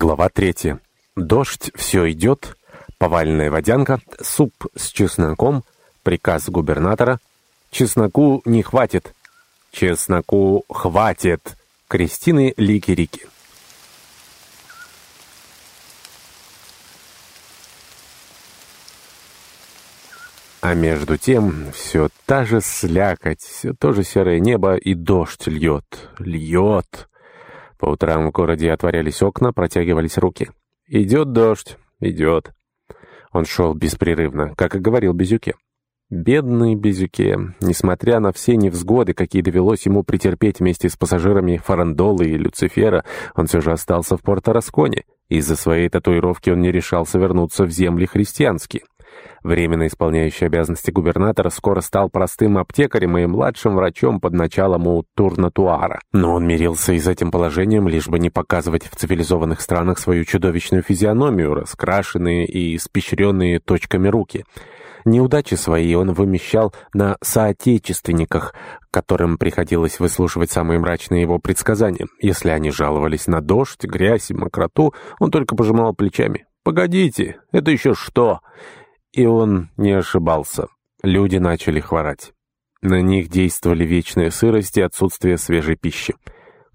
Глава третья. Дождь все идет, повальная водянка, суп с чесноком, приказ губернатора. Чесноку не хватит. Чесноку хватит. Кристины Лики-Рики. А между тем все та же слякоть, все то же серое небо и дождь льет, льет. По утрам в городе отворялись окна, протягивались руки. «Идет дождь, идет». Он шел беспрерывно, как и говорил Безюке. Бедный Безюке, несмотря на все невзгоды, какие довелось ему претерпеть вместе с пассажирами Фарандолы и Люцифера, он все же остался в Порто-Расконе. Из-за своей татуировки он не решался вернуться в земли христианские. Временно исполняющий обязанности губернатора скоро стал простым аптекарем и младшим врачом под началом у Турнатуара. Но он мирился и с этим положением, лишь бы не показывать в цивилизованных странах свою чудовищную физиономию, раскрашенные и испещренные точками руки. Неудачи свои он вымещал на соотечественниках, которым приходилось выслушивать самые мрачные его предсказания. Если они жаловались на дождь, грязь и мокроту, он только пожимал плечами. «Погодите, это еще что?» И он не ошибался. Люди начали хворать. На них действовали вечная сырость и отсутствие свежей пищи.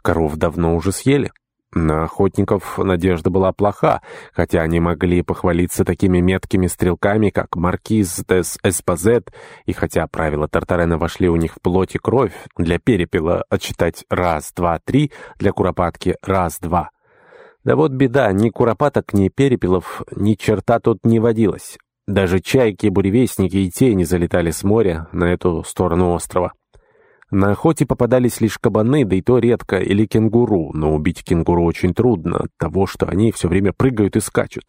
Коров давно уже съели. На охотников надежда была плоха, хотя они могли похвалиться такими меткими стрелками, как Маркиз дес Эспазет, и хотя правила Тартарена вошли у них в плоть и кровь, для перепела отсчитать раз, два, три, для куропатки раз, два. Да вот беда, ни куропаток, ни перепелов, ни черта тут не водилось. Даже чайки, буревестники и тени залетали с моря на эту сторону острова. На охоте попадались лишь кабаны, да и то редко, или кенгуру, но убить кенгуру очень трудно от того, что они все время прыгают и скачут.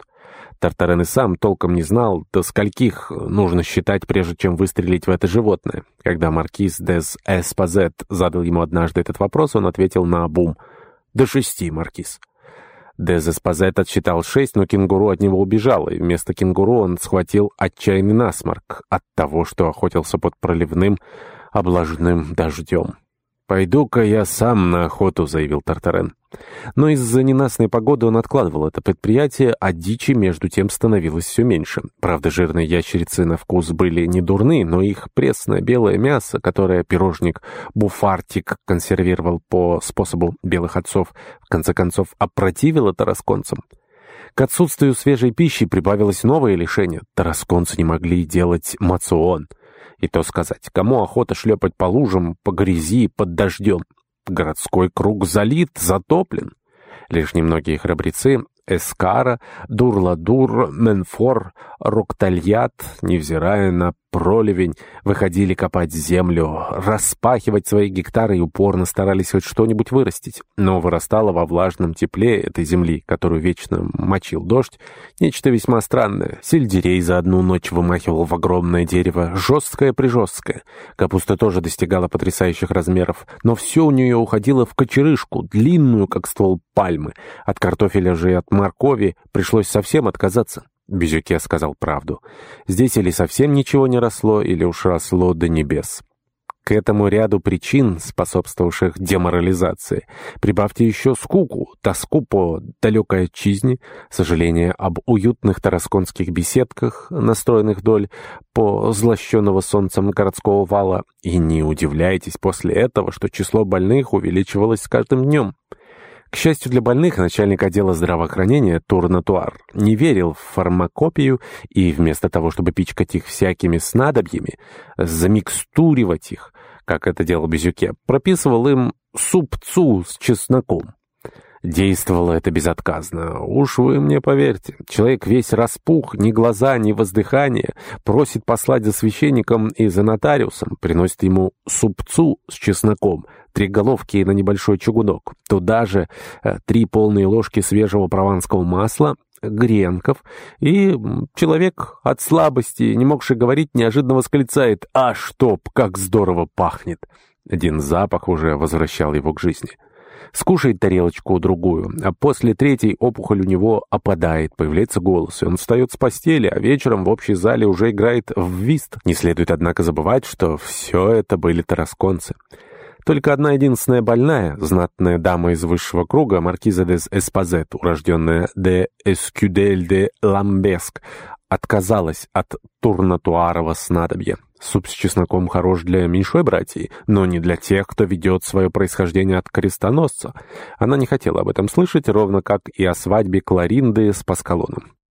Тартарен и сам толком не знал, до скольких нужно считать, прежде чем выстрелить в это животное. Когда маркиз Дес Эспазет задал ему однажды этот вопрос, он ответил на бум. «До шести, маркиз». Дезеспазет отсчитал шесть, но кенгуру от него убежал, и вместо кенгуру он схватил отчаянный насморк от того, что охотился под проливным, облаженным дождем. «Пойду-ка я сам на охоту», — заявил Тартарен. Но из-за ненастной погоды он откладывал это предприятие, а дичи между тем становилось все меньше. Правда, жирные ящерицы на вкус были не дурны, но их пресное белое мясо, которое пирожник Буфартик консервировал по способу белых отцов, в конце концов опротивило тарасконцам. К отсутствию свежей пищи прибавилось новое лишение. Тарасконцы не могли делать мацион — и то сказать, кому охота шлепать по лужам, по грязи, под дождем? Городской круг залит, затоплен. Лишь немногие храбрецы Эскара, Дурладур, Менфор, Роктальят, невзирая на проливень, выходили копать землю, распахивать свои гектары и упорно старались хоть что-нибудь вырастить. Но вырастало во влажном тепле этой земли, которую вечно мочил дождь, нечто весьма странное. Сельдерей за одну ночь вымахивал в огромное дерево, жесткое-прижесткое. Капуста тоже достигала потрясающих размеров, но все у нее уходило в кочерышку, длинную, как ствол пальмы. От картофеля же и от моркови пришлось совсем отказаться. Безюке сказал правду. Здесь или совсем ничего не росло, или уж росло до небес. К этому ряду причин, способствовавших деморализации, прибавьте еще скуку, тоску по далекой отчизне, сожаление об уютных тарасконских беседках, настроенных вдоль по злощенного солнцем городского вала, и не удивляйтесь после этого, что число больных увеличивалось с каждым днем. К счастью для больных, начальник отдела здравоохранения Турнатуар не верил в фармакопию и вместо того, чтобы пичкать их всякими снадобьями, замикстуривать их, как это делал Безюке, прописывал им супцу с чесноком. Действовало это безотказно. Уж вы мне поверьте. Человек весь распух, ни глаза, ни воздыхание. Просит послать за священником и за нотариусом. Приносит ему супцу с чесноком три головки на небольшой чугунок. Туда же э, три полные ложки свежего прованского масла, гренков, и человек от слабости, не могший говорить, неожиданно восклицает «А чтоб, как здорово пахнет!» Один запах уже возвращал его к жизни. Скушает тарелочку-другую, а после третьей опухоль у него опадает, появляется голос, и он встает с постели, а вечером в общей зале уже играет в вист. Не следует, однако, забывать, что все это были тарасконцы. Только одна единственная больная, знатная дама из высшего круга, маркиза де Эспазет, урожденная де Эскюдель де Ламбеск, отказалась от турнатуарова снадобья. Суп с чесноком хорош для меньшой братьи, но не для тех, кто ведет свое происхождение от крестоносца. Она не хотела об этом слышать, ровно как и о свадьбе Кларинды с Паскалоном.